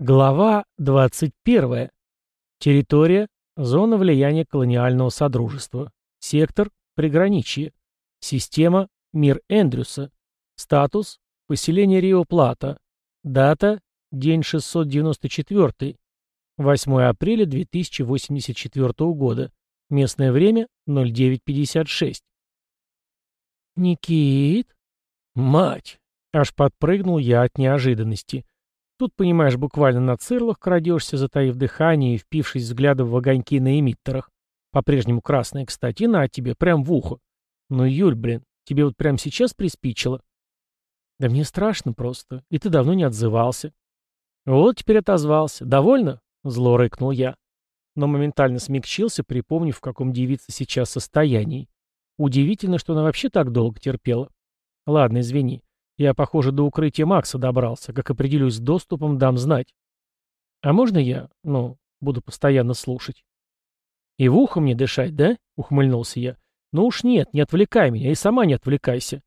Глава 21. Территория. Зона влияния колониального содружества. Сектор. Приграничье. Система. Мир Эндрюса. Статус. Поселение Рио-Плата. Дата. День 694. 8 апреля 2084 года. Местное время 09.56. «Никит?» «Мать!» Аж подпрыгнул я от неожиданности. Тут, понимаешь, буквально на цирлах крадешься, затаив дыхание и впившись взглядом в огоньки на эмиттерах. По-прежнему красные, кстати, на тебе, прям в ухо. Ну, Юль, блин, тебе вот прямо сейчас приспичило? Да мне страшно просто, и ты давно не отзывался. Вот теперь отозвался. Довольно? Зло рыкнул я. Но моментально смягчился, припомнив, в каком девица сейчас состоянии. Удивительно, что она вообще так долго терпела. Ладно, извини. Я, похоже, до укрытия Макса добрался. Как определюсь с доступом, дам знать. А можно я, ну, буду постоянно слушать? И в ухо мне дышать, да? Ухмыльнулся я. Ну уж нет, не отвлекай меня, и сама не отвлекайся.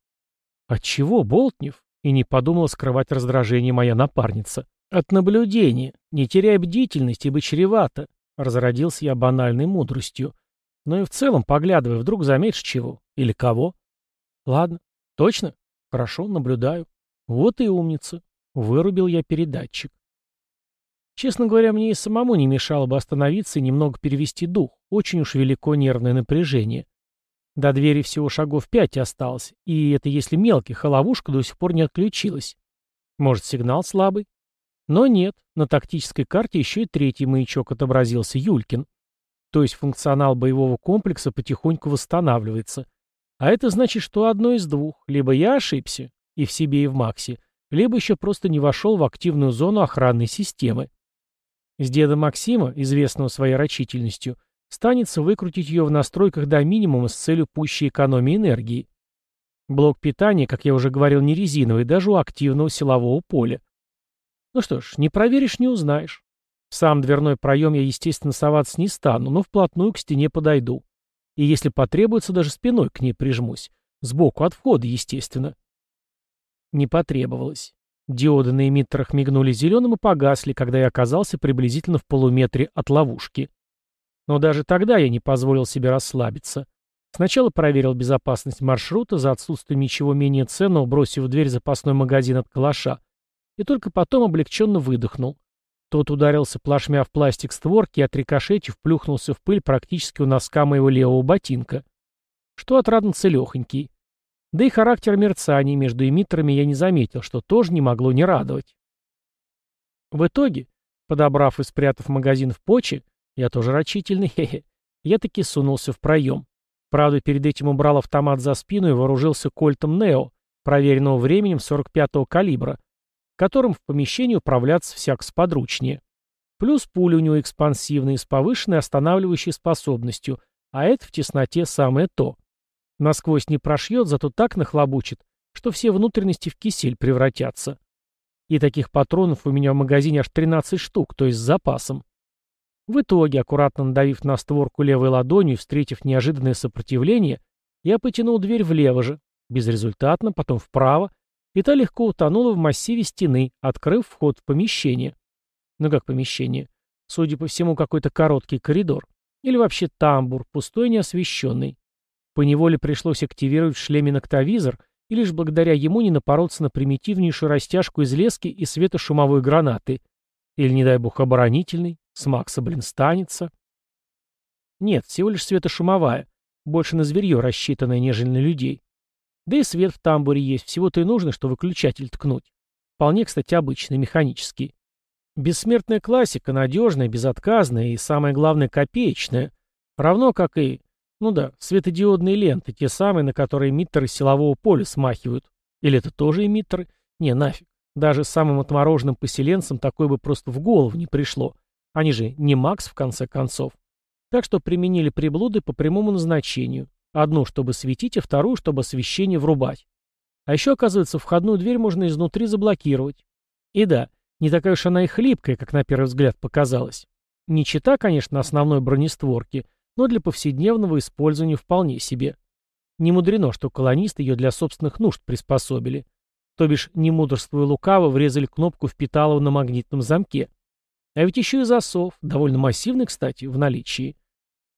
Отчего, Болтнев? И не подумала скрывать раздражение моя напарница. От наблюдения. Не теряй бдительность, ибо чревато. Разродился я банальной мудростью. Но и в целом, поглядывая, вдруг заметишь чего. Или кого. Ладно. Точно? Хорошо, наблюдаю. Вот и умница. Вырубил я передатчик. Честно говоря, мне и самому не мешало бы остановиться и немного перевести дух. Очень уж велико нервное напряжение. До двери всего шагов пять осталось, и это если мелких, а ловушка до сих пор не отключилась. Может, сигнал слабый? Но нет, на тактической карте еще и третий маячок отобразился, Юлькин. То есть функционал боевого комплекса потихоньку восстанавливается. А это значит, что одно из двух. Либо я ошибся, и в себе, и в Максе, либо еще просто не вошел в активную зону охранной системы. С деда Максима, известного своей рачительностью, станется выкрутить ее в настройках до минимума с целью пущей экономии энергии. Блок питания, как я уже говорил, не резиновый, даже у активного силового поля. Ну что ж, не проверишь, не узнаешь. Сам дверной проем я, естественно, соваться не стану, но вплотную к стене подойду. И если потребуется, даже спиной к ней прижмусь. Сбоку от входа, естественно. Не потребовалось. Диоды на эмиттерах мигнули зеленым и погасли, когда я оказался приблизительно в полуметре от ловушки. Но даже тогда я не позволил себе расслабиться. Сначала проверил безопасность маршрута, за отсутствием ничего менее ценного, бросив в дверь запасной магазин от калаша, и только потом облегченно выдохнул. Тот ударился плашмя в пластик створки и, отрикошетив, плюхнулся в пыль практически у носка моего левого ботинка. Что отрадно целехонький. Да и характер мерцаний между эмиттерами я не заметил, что тоже не могло не радовать. В итоге, подобрав и спрятав магазин в поче, я тоже рачительный, хе-хе, я таки сунулся в проем. Правда, перед этим убрал автомат за спину и вооружился кольтом Нео, проверенного временем 45-го калибра, которым в помещении управляться всяк сподручнее. Плюс пули у него экспансивные с повышенной останавливающей способностью, а это в тесноте самое то. Насквозь не прошьет, зато так нахлобучит, что все внутренности в кисель превратятся. И таких патронов у меня в магазине аж 13 штук, то есть с запасом. В итоге, аккуратно надавив на створку левой ладонью и встретив неожиданное сопротивление, я потянул дверь влево же, безрезультатно, потом вправо, и та легко утонула в массиве стены, открыв вход в помещение. Ну как помещение? Судя по всему, какой-то короткий коридор. Или вообще тамбур, пустой неосвещенный. Поневоле пришлось активировать в шлеме ноктовизор, и лишь благодаря ему не напороться на примитивнейшую растяжку из лески и светошумовой гранаты. Или, не дай бог, оборонительный. С Макса, блин, станется. Нет, всего лишь светошумовая. Больше на зверье рассчитанная, нежели на людей. Да и свет в тамбуре есть, всего-то и нужно, что выключатель ткнуть. Вполне, кстати, обычный, механический. Бессмертная классика, надежная, безотказная и, самое главное, копеечная. Равно как и, ну да, светодиодные ленты, те самые, на которые эмиттеры силового поля смахивают. Или это тоже эмиттеры? Не, нафиг. Даже самым отмороженным поселенцам такое бы просто в голову не пришло. Они же не Макс, в конце концов. Так что применили приблуды по прямому назначению. Одну, чтобы светить, а вторую, чтобы освещение врубать. А еще, оказывается, входную дверь можно изнутри заблокировать. И да, не такая уж она и хлипкая, как на первый взгляд показалось. Не чита, конечно, основной бронестворки, но для повседневного использования вполне себе. Не мудрено, что колонисты ее для собственных нужд приспособили. То бишь, не мудрствуя лукаво, врезали кнопку впиталого на магнитном замке. А ведь еще и засов, довольно массивный, кстати, в наличии.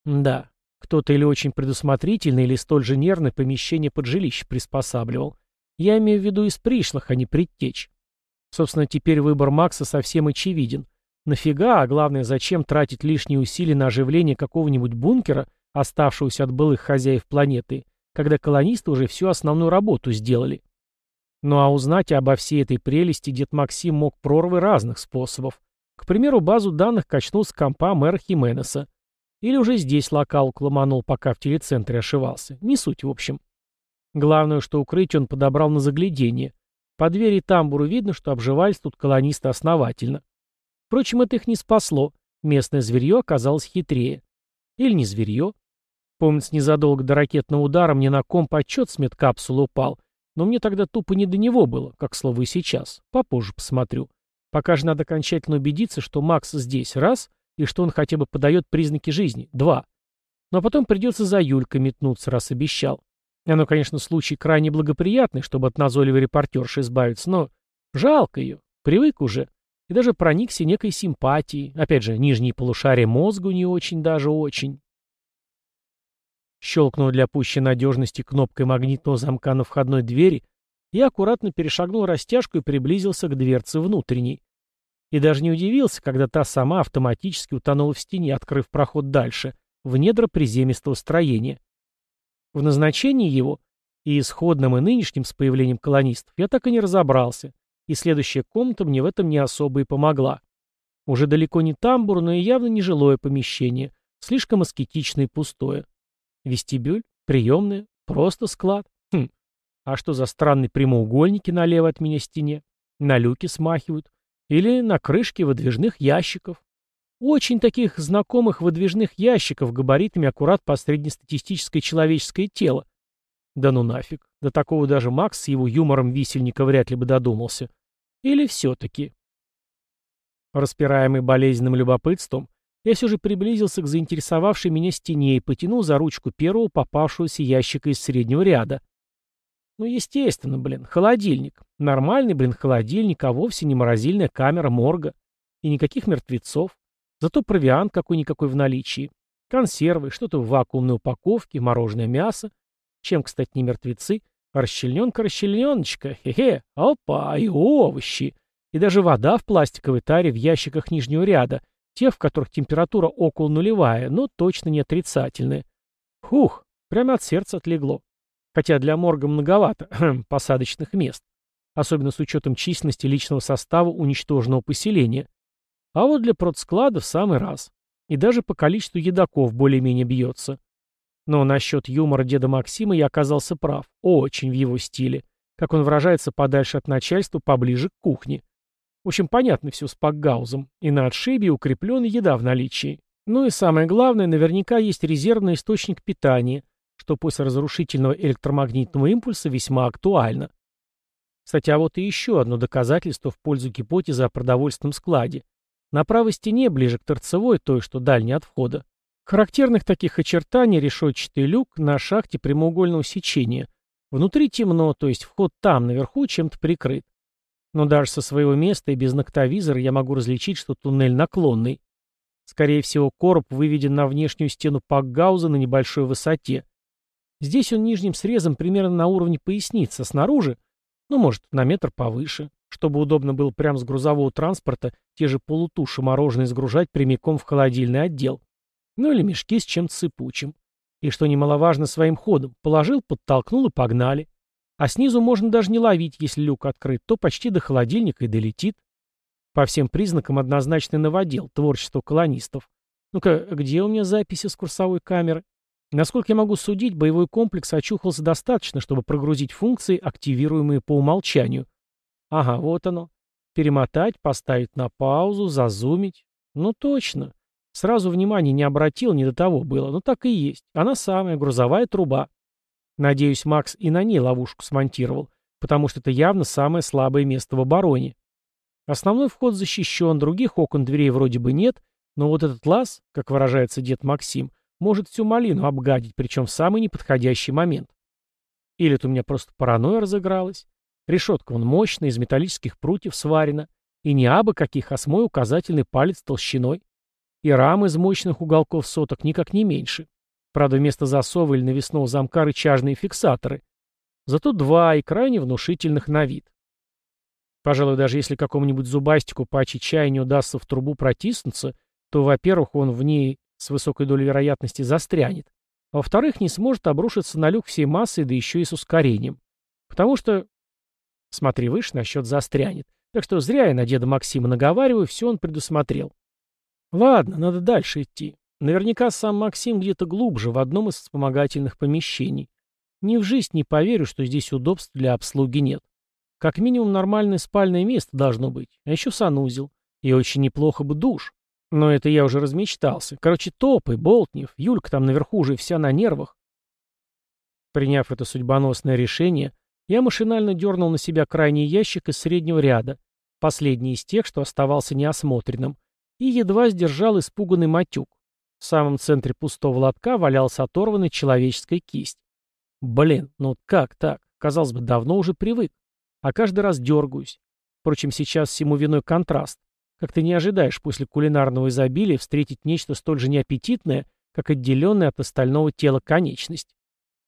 Да, кто-то или очень предусмотрительный, или столь же нервный помещение под жилище приспосабливал. Я имею в виду из пришлых, а не предтеч. Собственно, теперь выбор Макса совсем очевиден. Нафига, а главное, зачем тратить лишние усилия на оживление какого-нибудь бункера, оставшегося от былых хозяев планеты, когда колонисты уже всю основную работу сделали? Ну а узнать обо всей этой прелести дед Максим мог прорвы разных способов. К примеру, базу данных качнул с компа мэра Хименеса. Или уже здесь локал ломанул, пока в телецентре ошивался. Не суть, в общем. Главное, что укрыть он подобрал на заглядение. По двери тамбуру видно, что обживались тут колонисты основательно. Впрочем, это их не спасло. Местное зверье оказалось хитрее. Или не зверье. Помнится, незадолго до ракетного удара мне на комп отчет с медкапсулы упал, но мне тогда тупо не до него было, как слово и сейчас. Попозже посмотрю. Пока же надо окончательно убедиться, что Макс здесь, раз, и что он хотя бы подает признаки жизни, два. Но потом придется за Юлькой метнуться, раз обещал. Оно, конечно, случай крайне благоприятный, чтобы от назойливой репортерши избавиться, но жалко ее, привык уже. И даже проникся некой симпатией. Опять же, нижние полушария мозгу не очень даже очень. Щелкнув для пущей надежности кнопкой магнитного замка на входной двери, я аккуратно перешагнул растяжку и приблизился к дверце внутренней. И даже не удивился, когда та сама автоматически утонула в стене, открыв проход дальше, в недра приземистого строения. В назначении его, и исходным, и нынешним с появлением колонистов, я так и не разобрался, и следующая комната мне в этом не особо и помогла. Уже далеко не тамбур, но и явно не жилое помещение, слишком аскетичное и пустое. Вестибюль? Приемная? Просто склад? Хм. А что за странные прямоугольники налево от меня стене? На люки смахивают? Или на крышке выдвижных ящиков? Очень таких знакомых выдвижных ящиков габаритами аккурат по среднестатистическое человеческое тело. Да ну нафиг. До такого даже Макс с его юмором висельника вряд ли бы додумался. Или все-таки? Распираемый болезненным любопытством, я все же приблизился к заинтересовавшей меня стене и потянул за ручку первого попавшегося ящика из среднего ряда. Ну, естественно, блин, холодильник. Нормальный, блин, холодильник, а вовсе не морозильная камера морга. И никаких мертвецов. Зато провиант какой-никакой в наличии. Консервы, что-то в вакуумной упаковке, мороженое мясо. Чем, кстати, не мертвецы? Расчлененка-расчлененочка, хе-хе, опа, и овощи. И даже вода в пластиковой таре в ящиках нижнего ряда, тех, в которых температура около нулевая, но точно не отрицательная. Хух, прямо от сердца отлегло. Хотя для морга многовато посадочных мест, особенно с учетом численности личного состава уничтоженного поселения. А вот для продсклада в самый раз. И даже по количеству едоков более-менее бьется. Но насчет юмора деда Максима я оказался прав. Очень в его стиле. Как он выражается, подальше от начальства, поближе к кухне. В общем, понятно все с пакгаузом. И на отшибе укрепленная еда в наличии. Ну и самое главное, наверняка есть резервный источник питания, что после разрушительного электромагнитного импульса весьма актуально. Кстати, а вот и еще одно доказательство в пользу гипотезы о продовольственном складе. На правой стене, ближе к торцевой, той, что дальней от входа, характерных таких очертаний решетчатый люк на шахте прямоугольного сечения. Внутри темно, то есть вход там, наверху, чем-то прикрыт. Но даже со своего места и без ноктовизора я могу различить, что туннель наклонный. Скорее всего, короб выведен на внешнюю стену Пакгауза на небольшой высоте. Здесь он нижним срезом примерно на уровне поясницы, а снаружи, ну, может, на метр повыше чтобы удобно было прямо с грузового транспорта те же полутуши мороженое сгружать прямиком в холодильный отдел. Ну или мешки с чем-то сыпучим. И что немаловажно своим ходом, положил, подтолкнул и погнали. А снизу можно даже не ловить, если люк открыт, то почти до холодильника и долетит. По всем признакам однозначный новодел, творчество колонистов. Ну-ка, где у меня записи с курсовой камеры? Насколько я могу судить, боевой комплекс очухался достаточно, чтобы прогрузить функции, активируемые по умолчанию – Ага, вот оно. Перемотать, поставить на паузу, зазумить. Ну точно. Сразу внимания не обратил, не до того было. Но так и есть. Она самая, грузовая труба. Надеюсь, Макс и на ней ловушку смонтировал, потому что это явно самое слабое место в обороне. Основной вход защищен, других окон дверей вроде бы нет, но вот этот лаз, как выражается дед Максим, может всю малину обгадить, причем в самый неподходящий момент. Или это у меня просто паранойя разыгралась? Решетка он мощная, из металлических прутьев сварена. И не абы каких, а с мой указательный палец толщиной. И рам из мощных уголков соток никак не меньше. Правда, вместо засова или навесного замка рычажные фиксаторы. Зато два и крайне внушительных на вид. Пожалуй, даже если какому-нибудь зубастику по чая не удастся в трубу протиснуться, то, во-первых, он в ней с высокой долей вероятности застрянет, а во-вторых, не сможет обрушиться на люк всей массой, да еще и с ускорением. Потому что... Смотри выше, насчет застрянет. Так что зря я на деда Максима наговариваю, все он предусмотрел. Ладно, надо дальше идти. Наверняка сам Максим где-то глубже, в одном из вспомогательных помещений. Ни в жизнь не поверю, что здесь удобств для обслуги нет. Как минимум нормальное спальное место должно быть, а еще санузел. И очень неплохо бы душ. Но это я уже размечтался. Короче, топы, Болтнев, Юлька там наверху уже вся на нервах. Приняв это судьбоносное решение, я машинально дернул на себя крайний ящик из среднего ряда, последний из тех, что оставался неосмотренным, и едва сдержал испуганный матюк. В самом центре пустого лотка валялась оторванная человеческая кисть. Блин, ну как так? Казалось бы, давно уже привык. А каждый раз дергаюсь. Впрочем, сейчас всему виной контраст. Как ты не ожидаешь после кулинарного изобилия встретить нечто столь же неаппетитное, как отделенная от остального тела конечность.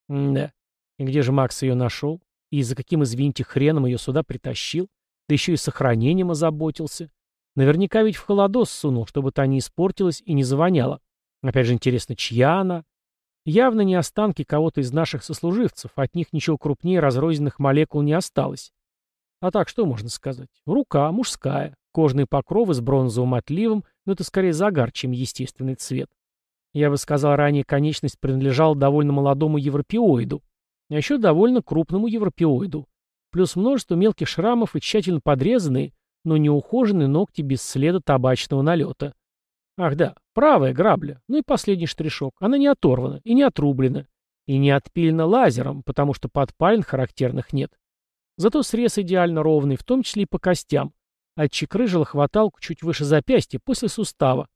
М да. И где же Макс ее нашел? И за каким, извините, хреном ее сюда притащил? Да еще и сохранением озаботился. Наверняка ведь в холодос сунул, чтобы та не испортилась и не завоняла. Опять же, интересно, чья она? Явно не останки кого-то из наших сослуживцев, от них ничего крупнее разрозненных молекул не осталось. А так, что можно сказать? Рука мужская, кожные покровы с бронзовым отливом, но это скорее загар, чем естественный цвет. Я бы сказал, ранее конечность принадлежала довольно молодому европеоиду, а еще довольно крупному европеоиду, плюс множество мелких шрамов и тщательно подрезанные, но неухоженные ногти без следа табачного налета. Ах да, правая грабля, ну и последний штришок. Она не оторвана и не отрублена. И не отпилена лазером, потому что подпалин характерных нет. Зато срез идеально ровный, в том числе и по костям. Отчекрыжила хваталку чуть выше запястья, после сустава.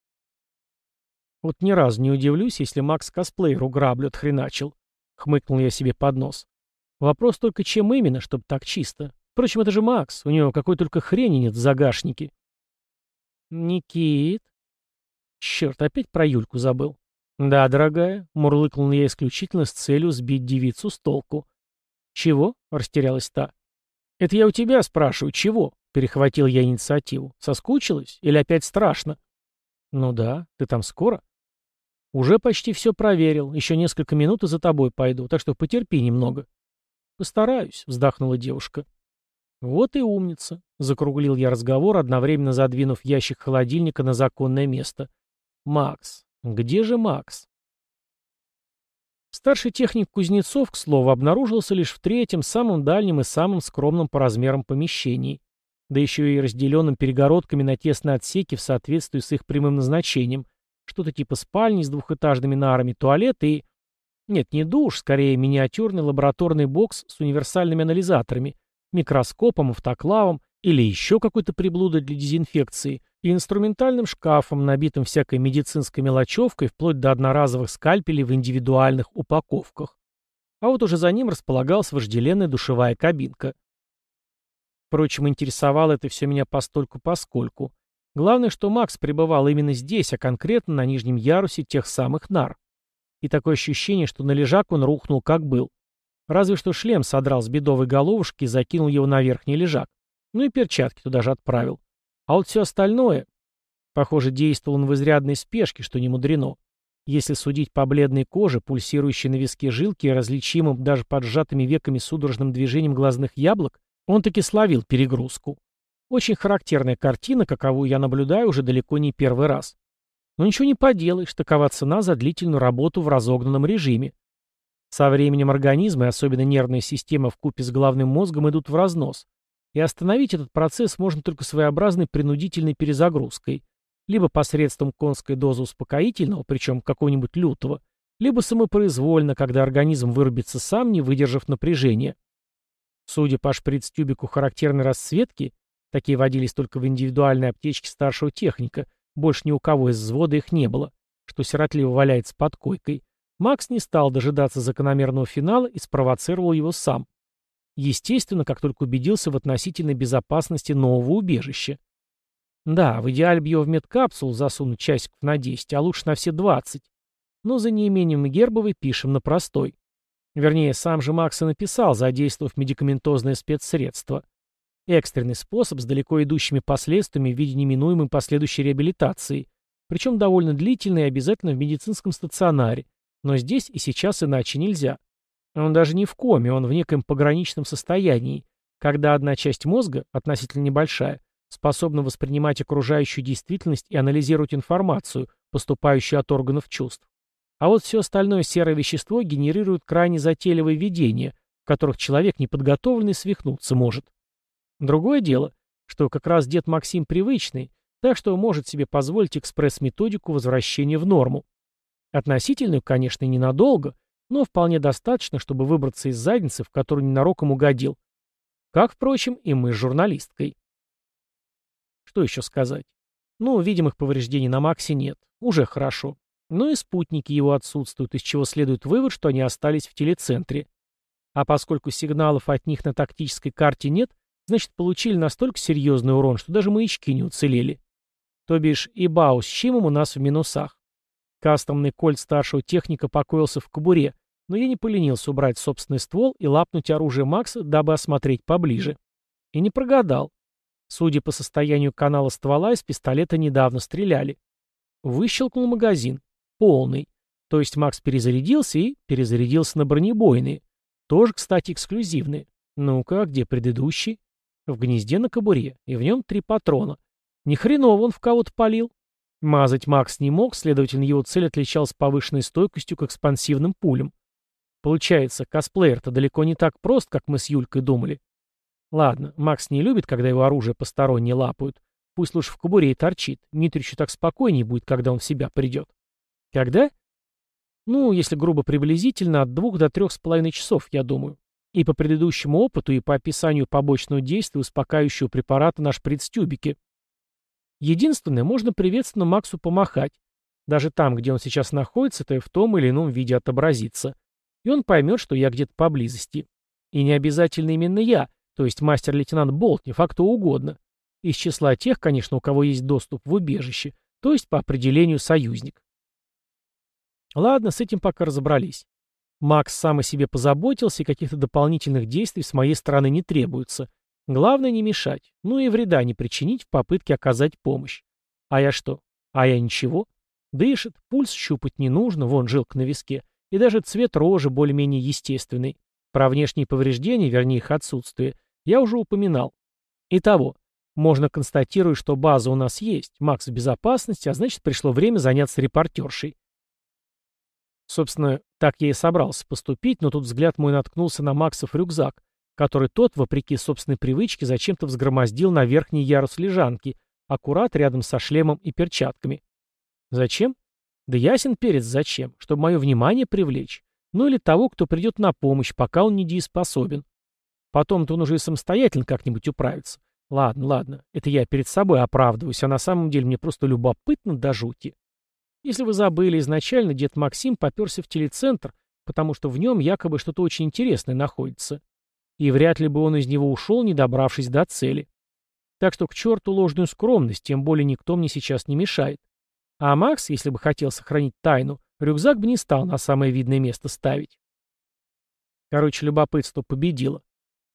Вот ни разу не удивлюсь, если Макс косплееру граблю отхреначил. Хмыкнул я себе под нос. Вопрос только, чем именно, чтобы так чисто. Впрочем, это же Макс, у него какой только хрени нет в загашнике. «Никит?» Черт, опять про Юльку забыл. Да, дорогая, мурлыкнул я исключительно с целью сбить девицу с толку. Чего? Растерялась та. Это я у тебя спрашиваю, чего? Перехватил я инициативу. Соскучилась? Или опять страшно? Ну да, ты там скоро? Уже почти все проверил. Еще несколько минут и за тобой пойду, так что потерпи немного. Постараюсь, вздохнула девушка. Вот и умница, закруглил я разговор, одновременно задвинув ящик холодильника на законное место. Макс. Где же Макс? Старший техник Кузнецов, к слову, обнаружился лишь в третьем, самом дальнем и самом скромном по размерам помещении, да еще и разделенным перегородками на тесные отсеки в соответствии с их прямым назначением, что-то типа спальни с двухэтажными нарами, туалет и... Нет, не душ, скорее миниатюрный лабораторный бокс с универсальными анализаторами, микроскопом, автоклавом или еще какой-то приблудой для дезинфекции — и инструментальным шкафом, набитым всякой медицинской мелочевкой, вплоть до одноразовых скальпелей в индивидуальных упаковках. А вот уже за ним располагалась вожделенная душевая кабинка. Впрочем, интересовало это все меня постольку-поскольку. Главное, что Макс пребывал именно здесь, а конкретно на нижнем ярусе тех самых нар. И такое ощущение, что на лежак он рухнул как был. Разве что шлем содрал с бедовой головушки и закинул его на верхний лежак. Ну и перчатки туда же отправил. А вот все остальное... Похоже, действовал он в изрядной спешке, что не мудрено. Если судить по бледной коже, пульсирующей на виске жилки и различимым даже под сжатыми веками судорожным движением глазных яблок, он таки словил перегрузку. Очень характерная картина, каковую я наблюдаю уже далеко не первый раз. Но ничего не поделаешь, такова цена за длительную работу в разогнанном режиме. Со временем организм и особенно нервная система в купе с головным мозгом идут в разнос, и остановить этот процесс можно только своеобразной принудительной перезагрузкой, либо посредством конской дозы успокоительного, причем какого-нибудь лютого, либо самопроизвольно, когда организм вырубится сам, не выдержав напряжения. Судя по шприц-тюбику характерной расцветки, такие водились только в индивидуальной аптечке старшего техника, больше ни у кого из взвода их не было, что сиротливо валяется под койкой, Макс не стал дожидаться закономерного финала и спровоцировал его сам. Естественно, как только убедился в относительной безопасности нового убежища. Да, в идеале бью в медкапсулу засунуть часиков на 10, а лучше на все 20. Но за неимением гербовой пишем на простой. Вернее, сам же Макс и написал, задействовав медикаментозное спецсредство. Экстренный способ с далеко идущими последствиями в виде неминуемой последующей реабилитации, причем довольно длительной и обязательно в медицинском стационаре, но здесь и сейчас иначе нельзя. Он даже не в коме, он в некоем пограничном состоянии, когда одна часть мозга, относительно небольшая, способна воспринимать окружающую действительность и анализировать информацию, поступающую от органов чувств. А вот все остальное серое вещество генерирует крайне затейливые видения, в которых человек неподготовленный свихнуться может. Другое дело, что как раз дед Максим привычный, так что может себе позволить экспресс-методику возвращения в норму. Относительную, конечно, ненадолго, но вполне достаточно, чтобы выбраться из задницы, в которую ненароком угодил. Как, впрочем, и мы с журналисткой. Что еще сказать? Ну, видимых повреждений на Максе нет. Уже хорошо. Ну и спутники его отсутствуют, из чего следует вывод, что они остались в телецентре. А поскольку сигналов от них на тактической карте нет, значит, получили настолько серьезный урон, что даже маячки не уцелели. То бишь и Бау с Чимом у нас в минусах. Кастомный кольт старшего техника покоился в кобуре, но я не поленился убрать собственный ствол и лапнуть оружие Макса, дабы осмотреть поближе. И не прогадал. Судя по состоянию канала ствола, из пистолета недавно стреляли. Выщелкнул магазин. Полный. То есть Макс перезарядился и перезарядился на бронебойные. Тоже, кстати, эксклюзивные. Ну-ка, где предыдущий? В гнезде на кобуре, и в нем три патрона. Ни хреново он в кого-то палил. Мазать Макс не мог, следовательно, его цель отличалась повышенной стойкостью к экспансивным пулям. Получается, косплеер-то далеко не так прост, как мы с Юлькой думали. Ладно, Макс не любит, когда его оружие посторонние лапают. Пусть лучше в кобуре и торчит. Митричу так спокойнее будет, когда он в себя придет. Когда? Ну, если грубо приблизительно, от двух до трех с половиной часов, я думаю. И по предыдущему опыту, и по описанию побочного действия успокаивающего препарата на шприц-тюбике. Единственное, можно приветственно Максу помахать. Даже там, где он сейчас находится, то и в том или ином виде отобразится. И он поймет, что я где-то поблизости. И не обязательно именно я, то есть мастер-лейтенант Болтнев, а кто угодно. Из числа тех, конечно, у кого есть доступ в убежище, то есть по определению союзник. Ладно, с этим пока разобрались. Макс сам о себе позаботился, и каких-то дополнительных действий с моей стороны не требуется. Главное не мешать, ну и вреда не причинить в попытке оказать помощь. А я что? А я ничего. Дышит, пульс щупать не нужно, вон жилка на виске, и даже цвет рожи более-менее естественный. Про внешние повреждения, вернее их отсутствие, я уже упоминал. Итого, можно констатировать, что база у нас есть, Макс в безопасности, а значит пришло время заняться репортершей. Собственно, так я и собрался поступить, но тут взгляд мой наткнулся на Максов рюкзак, который тот, вопреки собственной привычке, зачем-то взгромоздил на верхний ярус лежанки, аккурат рядом со шлемом и перчатками. Зачем? Да ясен перец зачем, чтобы мое внимание привлечь. Ну или того, кто придет на помощь, пока он недееспособен. Потом-то он уже и самостоятельно как-нибудь управится. Ладно, ладно, это я перед собой оправдываюсь, а на самом деле мне просто любопытно до жути. Если вы забыли, изначально дед Максим поперся в телецентр, потому что в нем якобы что-то очень интересное находится. И вряд ли бы он из него ушел, не добравшись до цели. Так что к черту ложную скромность, тем более никто мне сейчас не мешает. А Макс, если бы хотел сохранить тайну, рюкзак бы не стал на самое видное место ставить. Короче, любопытство победило.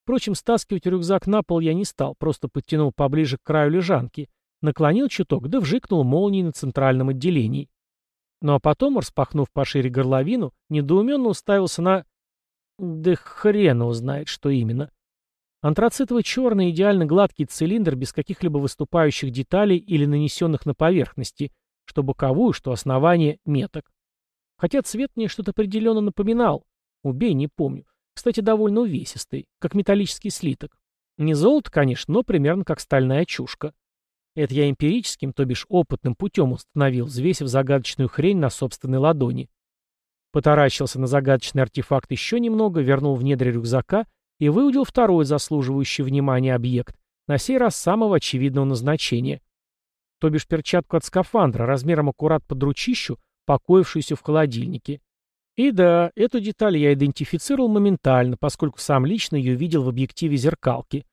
Впрочем, стаскивать рюкзак на пол я не стал, просто подтянул поближе к краю лежанки, наклонил чуток, да вжикнул молнией на центральном отделении. Ну а потом, распахнув пошире горловину, недоуменно уставился на... Да хрена узнает, что именно. Антрацитово-черный идеально гладкий цилиндр без каких-либо выступающих деталей или нанесенных на поверхности, что боковую, что основание меток. Хотя цвет мне что-то определенно напоминал. Убей, не помню. Кстати, довольно увесистый, как металлический слиток. Не золото, конечно, но примерно как стальная чушка. Это я эмпирическим, то бишь опытным путем установил, взвесив загадочную хрень на собственной ладони. Потаращился на загадочный артефакт еще немного, вернул в недре рюкзака и выудил второй заслуживающий внимания объект, на сей раз самого очевидного назначения. То бишь перчатку от скафандра, размером аккурат под ручищу, покоившуюся в холодильнике. И да, эту деталь я идентифицировал моментально, поскольку сам лично ее видел в объективе зеркалки.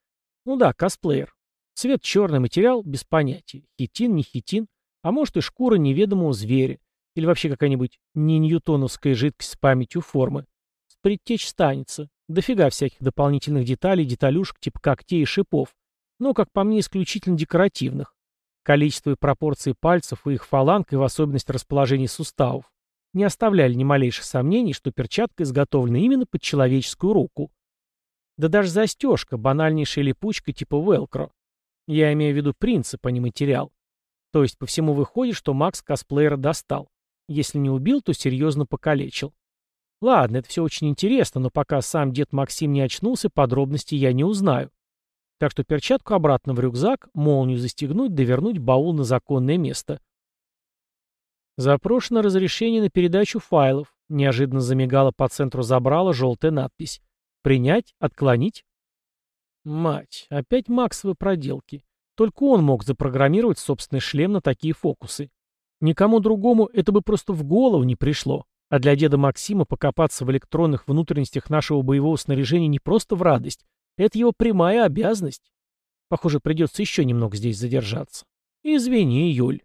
Ну да, косплеер. Цвет черный материал без понятия. Хитин, не хитин. А может и шкура неведомого зверя. Или вообще какая-нибудь не ньютоновская жидкость с памятью формы. Предтечь станется. Дофига всяких дополнительных деталей, деталюшек типа когтей и шипов. Но, как по мне, исключительно декоративных. Количество и пропорции пальцев и их фаланг, и в особенности расположение суставов, не оставляли ни малейших сомнений, что перчатка изготовлена именно под человеческую руку. Да даже застежка, банальнейшая липучка типа велкро. Я имею в виду принцип, а не материал. То есть по всему выходит, что Макс косплеера достал. Если не убил, то серьезно покалечил. Ладно, это все очень интересно, но пока сам дед Максим не очнулся, подробностей я не узнаю. Так что перчатку обратно в рюкзак, молнию застегнуть, довернуть баул на законное место. Запрошено разрешение на передачу файлов. Неожиданно замигала по центру забрала желтая надпись. Принять? Отклонить? Мать, опять Максовы проделки. Только он мог запрограммировать собственный шлем на такие фокусы. Никому другому это бы просто в голову не пришло. А для деда Максима покопаться в электронных внутренностях нашего боевого снаряжения не просто в радость. Это его прямая обязанность. Похоже, придется еще немного здесь задержаться. Извини, Юль.